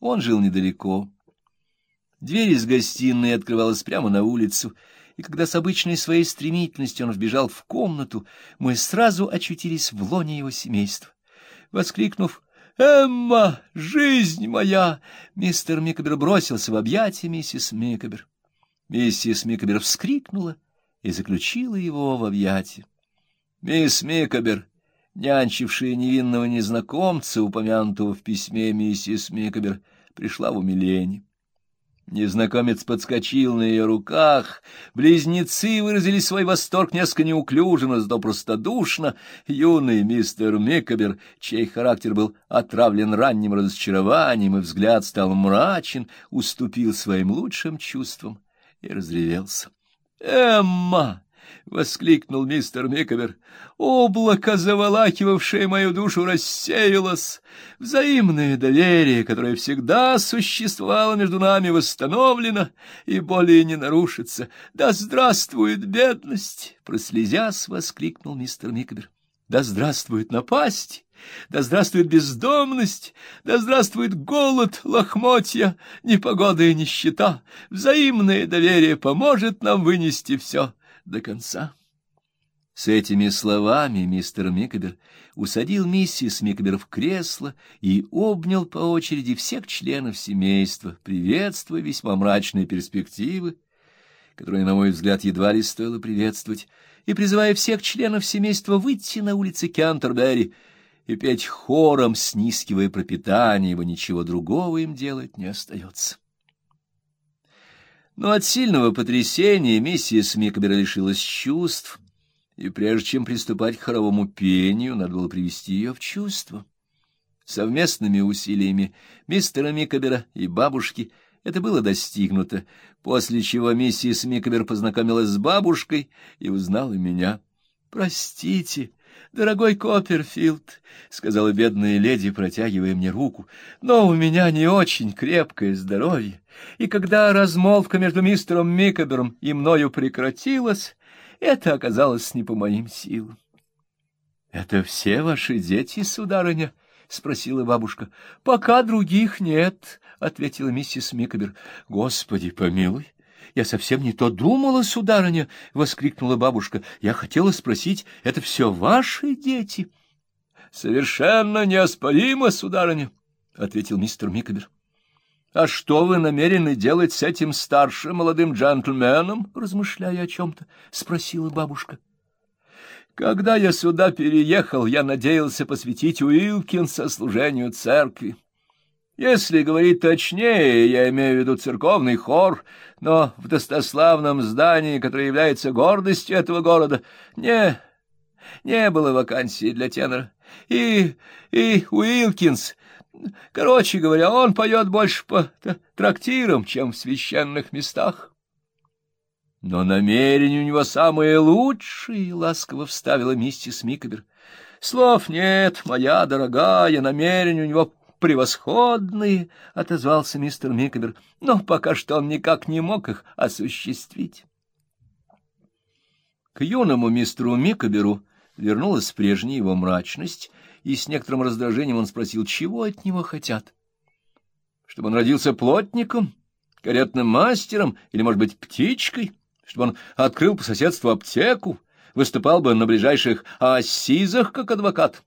Он жил недалеко. Дверь из гостиной открывалась прямо на улицу, и когда с обычной своей стремительностью он вбежал в комнату, мы сразу очутились в лоне его семейства. Воскликнув «Эмма, жизнь моя!» Мистер Микобер бросился в объятия миссис Микобер. Миссис Микобер вскрикнула и заключила его в объятия. Мисс Микобер, нянчившая невинного незнакомца, упомянутого в письме миссис Микобер, пришла в умиление. Незнакомец подскочил на ее руках, близнецы выразили свой восторг несколько неуклюже, но зато простодушно. Юный мистер Микобер, чей характер был отравлен ранним разочарованием и взгляд стал мрачен, уступил своим лучшим чувствам и разревелся. «Эмма!» — воскликнул мистер Микобер. «Облако, заволакивавшее мою душу, рассеялось. Взаимное доверие, которое всегда существовало между нами, восстановлено и более не нарушится. Да здравствует бедность!» — прослезясь, воскликнул мистер Микобер. «Да здравствует напасть!» Да здравствует бездомность, да здравствует голод, лохмотья, непогода и нищета. Взаимное доверие поможет нам вынести все до конца. С этими словами мистер Микобер усадил миссис Микобер в кресло и обнял по очереди всех членов семейства, приветствуя весьма мрачные перспективы, которые, на мой взгляд, едва ли стоило приветствовать, и призывая всех членов семейства выйти на улицы Кентербери и петь хором, снискивая пропитание, ибо ничего другого им делать не остается. Но от сильного потрясения миссис Микобер лишилась чувств, и прежде чем приступать к хоровому пению, надо было привести ее в чувство. Совместными усилиями мистера Микобера и бабушки это было достигнуто, после чего миссис Микобер познакомилась с бабушкой и узнала меня. «Простите», дорогой Копперфилд, — сказала бедная леди, протягивая мне руку, — но у меня не очень крепкое здоровье, и когда размолвка между мистером Микобером и мною прекратилась, это оказалось не по моим силам. — Это все ваши дети, сударыня? — спросила бабушка. — Пока других нет, — ответила миссис Микобер. — Господи помилуй! Я совсем не то думала, сударыня, — воскликнула бабушка. Я хотела спросить, это все ваши дети? — Совершенно неоспоримо, сударыня, — ответил мистер Микобер. — А что вы намерены делать с этим старшим молодым джентльменом? — размышляя о чем-то, — спросила бабушка. — Когда я сюда переехал, я надеялся посвятить Уилкинса служению церкви. Если говорить точнее, я имею в виду церковный хор, но в достославном здании, которое является гордостью этого города, не, не было вакансии для тенора. И, и Уилкинс, короче говоря, он поет больше по трактирам, чем в священных местах. Но намерения у него самые лучшие, — ласково вставила миссис Микобер. Слов нет, моя дорогая, намерения у него превосходные, — отозвался мистер Микобер, — но пока что он никак не мог их осуществить. К юному мистеру Микоберу вернулась прежняя его мрачность, и с некоторым раздражением он спросил, чего от него хотят. Чтобы он родился плотником, каретным мастером или, может быть, птичкой, чтобы он открыл по соседству аптеку, выступал бы на ближайших ассизах как адвокат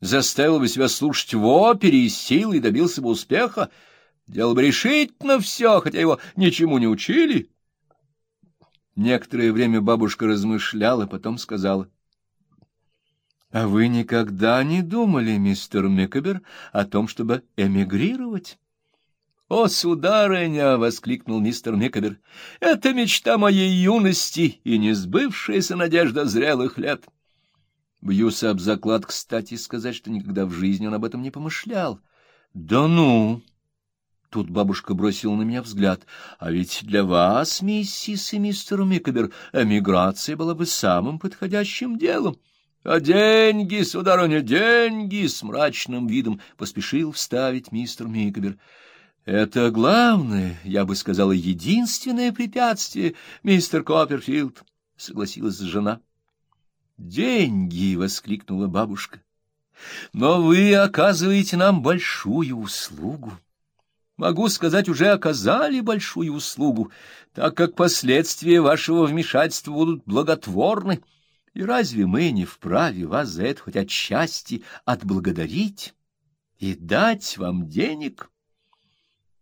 заставил бы себя слушать в опере и силой добился бы успеха, делал бы решительно все, хотя его ничему не учили. Некоторое время бабушка размышляла, потом сказала. — А вы никогда не думали, мистер Микобер, о том, чтобы эмигрировать? — О, сударыня! — воскликнул мистер Микобер. — Это мечта моей юности и несбывшаяся надежда зрелых лет. — Бьюсь об заклад, кстати, сказать, что никогда в жизни он об этом не помышлял. — Да ну! Тут бабушка бросила на меня взгляд. А ведь для вас, миссис и мистер Микобер, эмиграция была бы самым подходящим делом. А деньги, сударыня, деньги! С мрачным видом поспешил вставить мистер Микобер. Это главное, я бы сказала, единственное препятствие, мистер Копперфилд, — согласилась жена. «Деньги!» — воскликнула бабушка. «Но вы оказываете нам большую услугу. могу сказать, уже оказали большую услугу, так как последствия вашего вмешательства будут благотворны. И разве мы не вправе вас за это хоть отчасти отблагодарить и дать вам денег?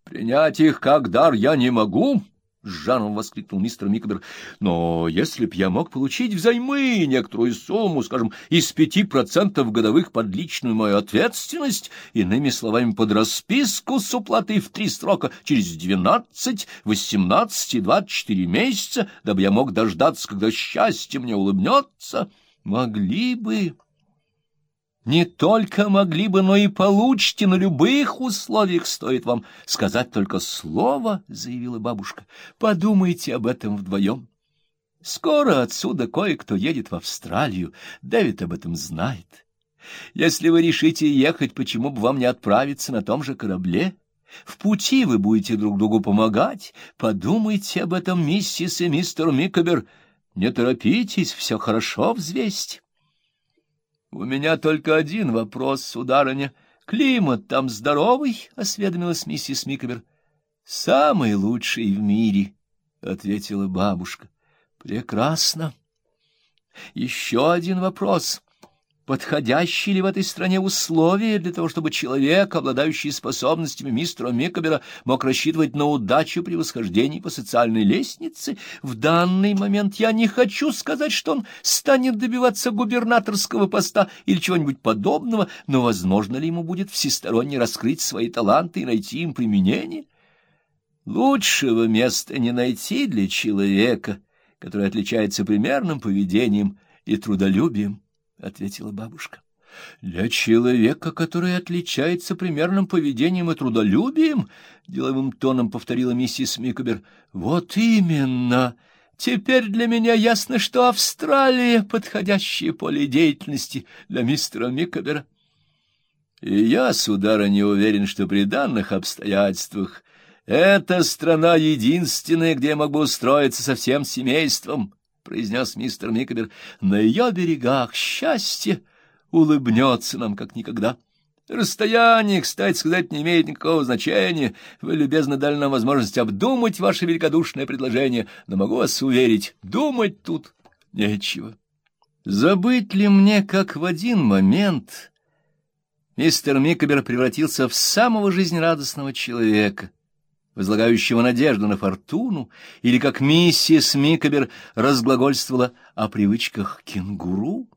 Принять их как дар я не могу, — с жаром воскликнул мистер Микобер. — Но если б я мог получить взаймы некоторую сумму, скажем, из пяти процентов годовых под личную мою ответственность, иными словами, под расписку с уплатой в три срока через двенадцать, восемнадцать и двадцать четыре месяца, дабы я мог дождаться, когда счастье мне улыбнется, могли бы не только могли бы, но и получите на любых условиях, стоит вам сказать только слово, — заявила бабушка. — Подумайте об этом вдвоем. Скоро отсюда кое-кто едет в Австралию, Дэвид об этом знает. Если вы решите ехать, почему бы вам не отправиться на том же корабле? В пути вы будете друг другу помогать. Подумайте об этом, миссис и мистер Микобер. Не торопитесь, все хорошо взвесьте. — У меня только один вопрос, сударыня. Климат там здоровый? — осведомилась миссис Микобер. — Самый лучший в мире, — ответила бабушка. — Прекрасно. Еще один вопрос подходящие ли в этой стране условия для того, чтобы человек, обладающий способностями мистера Микобера, мог рассчитывать на удачу при восхождении по социальной лестнице. В данный момент я не хочу сказать, что он станет добиваться губернаторского поста или чего-нибудь подобного, но возможно ли ему будет всесторонне раскрыть свои таланты и найти им применение? Лучшего места не найти для человека, который отличается примерным поведением и трудолюбием. — ответила бабушка. — Для человека, который отличается примерным поведением и трудолюбием, — деловым тоном повторила миссис Микобер. — Вот именно! Теперь для меня ясно, что Австралия — подходящее поле деятельности для мистера Микобера. И я, сударыня, уверен, что при данных обстоятельствах эта страна единственная, где я могу устроиться со всем семейством произнес мистер Микобер, — на ее берегах счастье улыбнется нам как никогда. Расстояние, кстати сказать, не имеет никакого значения. Вы любезно дали нам возможность обдумать ваше великодушное предложение, но могу вас уверить, думать тут нечего. Забыть ли мне, как в один момент мистер Микобер превратился в самого жизнерадостного человека, возлагающего надежду на фортуну, или как миссис Микобер разглагольствовала о привычках кенгуру?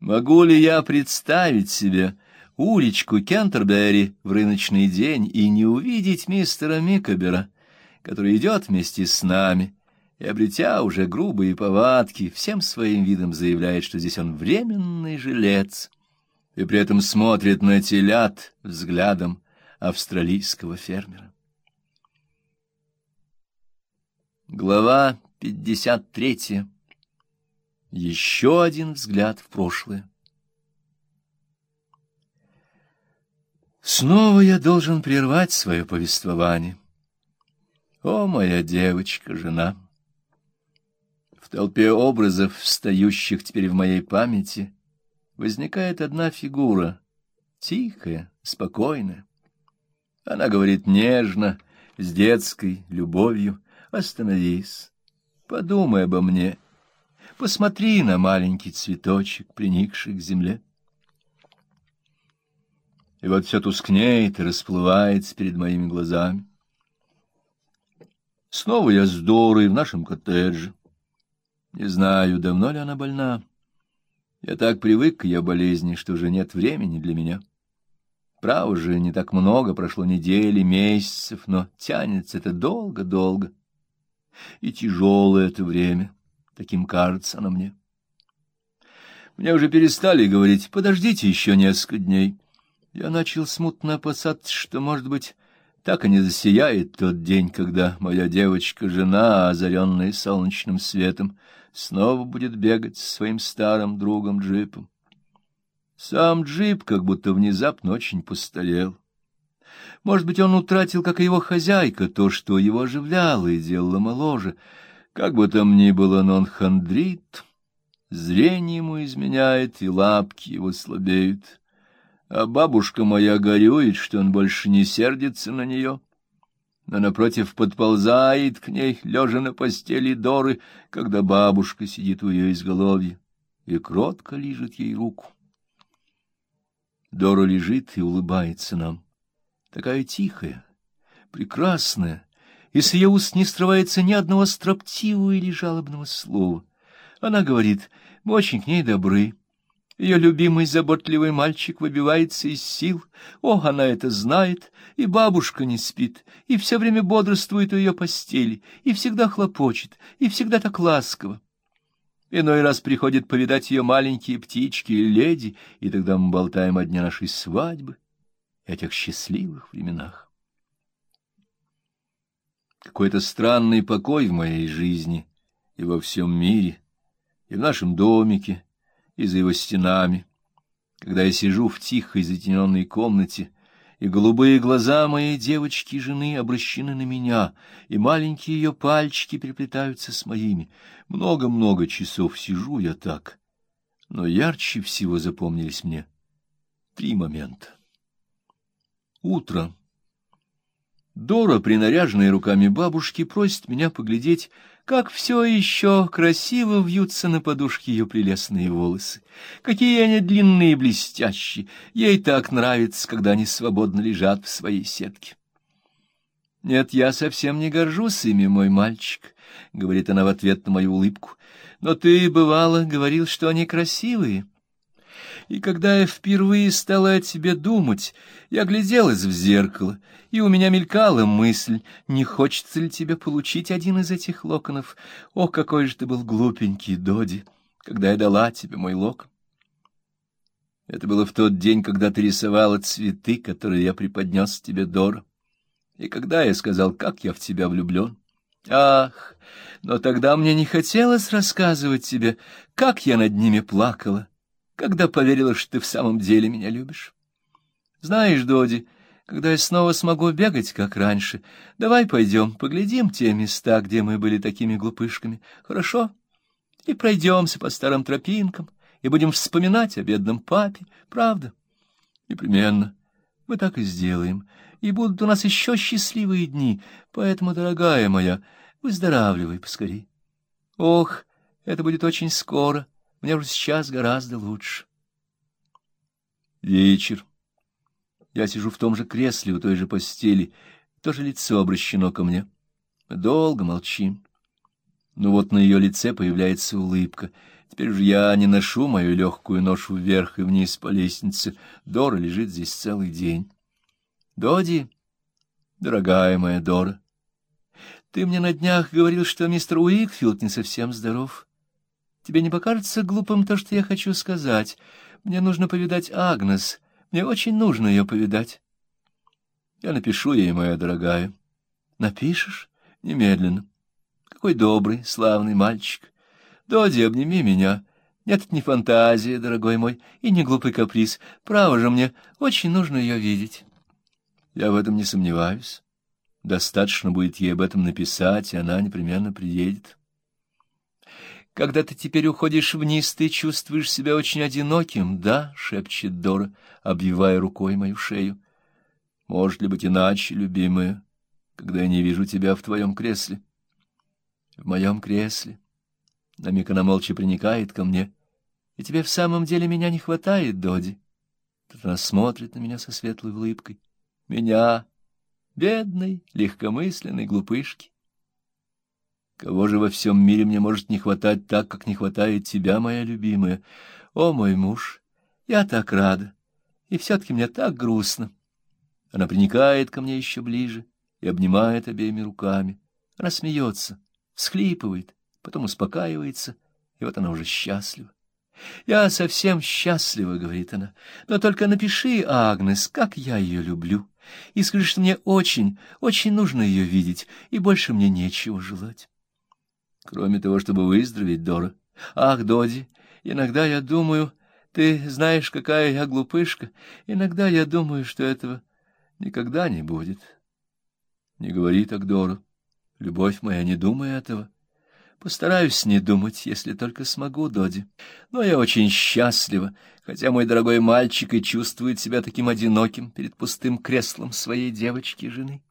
Могу ли я представить себе уличку Кентербери в рыночный день и не увидеть мистера Микобера, который идет вместе с нами, и, обретя уже грубые повадки, всем своим видом заявляет, что здесь он временный жилец, и при этом смотрит на телят взглядом австралийского фермера. Глава 53. Еще один взгляд в прошлое. Снова я должен прервать свое повествование. О, моя девочка, жена! В толпе образов, встающих теперь в моей памяти, возникает одна фигура, тихая, спокойная. Она говорит нежно, с детской любовью, Остановись, подумай обо мне, посмотри на маленький цветочек, приникший к земле. И вот все тускнеет и расплывается перед моими глазами. Снова я с Дорой в нашем коттедже. Не знаю, давно ли она больна. Я так привык к ее болезни, что уже нет времени для меня. Право же, не так много, прошло недели, месяцев, но тянется это долго-долго и тяжелое это время, таким кажется оно мне. Мне уже перестали говорить, подождите еще несколько дней. Я начал смутно опасаться, что, может быть, так и не засияет тот день, когда моя девочка-жена, озаренная солнечным светом, снова будет бегать со своим старым другом Джипом. Сам Джип как будто внезапно очень постарел. Может быть, он утратил, как и его хозяйка, то, что его оживляло и делало моложе. Как бы там ни было, но он хандрит, зрение ему изменяет, и лапки его слабеют. А бабушка моя горюет, что он больше не сердится на нее, но, напротив, подползает к ней, лежа на постели Доры, когда бабушка сидит у ее изголовья и кротко лижет ей руку. Дора лежит и улыбается нам, такая тихая, прекрасная, и с ее уст не срывается ни одного строптивого или жалобного слова. Она говорит, мы очень к ней добры. Ее любимый заботливый мальчик выбивается из сил. О, она это знает, и бабушка не спит, и все время бодрствует у ее постели, и всегда хлопочет, и всегда так ласково. Иной раз приходит повидать ее маленькие птички и леди, и тогда мы болтаем о дне нашей свадьбы тех счастливых временах. Какой-то странный покой в моей жизни и во всем мире, и в нашем домике, и за его стенами. Когда я сижу в тихой затененной комнате, и голубые глаза моей девочки-жены обращены на меня, и маленькие ее пальчики переплетаются с моими. Много-много часов сижу я так, но ярче всего запомнились мне три момента. Утро. Дора, принаряженная руками бабушки, просит меня поглядеть, как все еще красиво вьются на подушке ее прелестные волосы. Какие они длинные и блестящие. Ей так нравится, когда они свободно лежат в своей сетке. «Нет, я совсем не горжусь ими, мой мальчик», — говорит она в ответ на мою улыбку. «Но ты, бывало, говорил, что они красивые». И когда я впервые стала о тебе думать, я гляделась в зеркало, и у меня мелькала мысль, не хочется ли тебе получить один из этих локонов. О, какой же ты был глупенький, Доди, когда я дала тебе мой локон. Это было в тот день, когда ты рисовала цветы, которые я преподнес тебе, Дора. И когда я сказал, как я в тебя влюблен. Ах, но тогда мне не хотелось рассказывать тебе, как я над ними плакала когда поверила, что ты в самом деле меня любишь. Знаешь, Доди, когда я снова смогу бегать, как раньше, давай пойдем, поглядим те места, где мы были такими глупышками, хорошо? И пройдемся по старым тропинкам, и будем вспоминать о бедном папе, правда? Непременно. Мы так и сделаем, и будут у нас еще счастливые дни, поэтому, дорогая моя, выздоравливай поскорей. Ох, это будет очень скоро, — мне уже сейчас гораздо лучше. Вечер. Я сижу в том же кресле у той же постели, тоже лицо обращено ко мне. долго молчим. Но вот на ее лице появляется улыбка. Теперь же я не ношу мою легкую ношу вверх и вниз по лестнице. Дора лежит здесь целый день. Доди, дорогая моя Дора, ты мне на днях говорил, что мистер Уикфилд не совсем здоров. Тебе не покажется глупым то, что я хочу сказать? Мне нужно повидать Агнес. Мне очень нужно ее повидать. Я напишу ей, моя дорогая. Напишешь? Немедленно. Какой добрый, славный мальчик. Доди, обними меня. Нет, это не фантазия, дорогой мой, и не глупый каприз. Право же мне, очень нужно ее видеть. Я в этом не сомневаюсь. Достаточно будет ей об этом написать, и она непременно приедет. Когда ты теперь уходишь вниз, ты чувствуешь себя очень одиноким, да? — шепчет Дора, обвивая рукой мою шею. — Может ли быть иначе, любимая, когда я не вижу тебя в твоем кресле? — В моем кресле. На миг она молча приникает ко мне. — И тебе в самом деле меня не хватает, Доди? Она смотрит на меня со светлой улыбкой. — Меня, бедной, легкомысленной глупышки. Кого же во всем мире мне может не хватать так, как не хватает тебя, моя любимая? О, мой муж, я так рада, и все-таки мне так грустно. Она приникает ко мне еще ближе и обнимает обеими руками. Она всхлипывает, потом успокаивается, и вот она уже счастлива. «Я совсем счастлива», — говорит она, — «но только напиши, Агнес, как я ее люблю, и скажи, что мне очень, очень нужно ее видеть, и больше мне нечего желать». Кроме того, чтобы выздороветь, Дора. Ах, Доди, иногда я думаю, ты знаешь, какая я глупышка, иногда я думаю, что этого никогда не будет. Не говори так, Дора. Любовь моя, не думай этого. Постараюсь не думать, если только смогу, Доди. Но я очень счастлива, хотя мой дорогой мальчик и чувствует себя таким одиноким перед пустым креслом своей девочки-жены.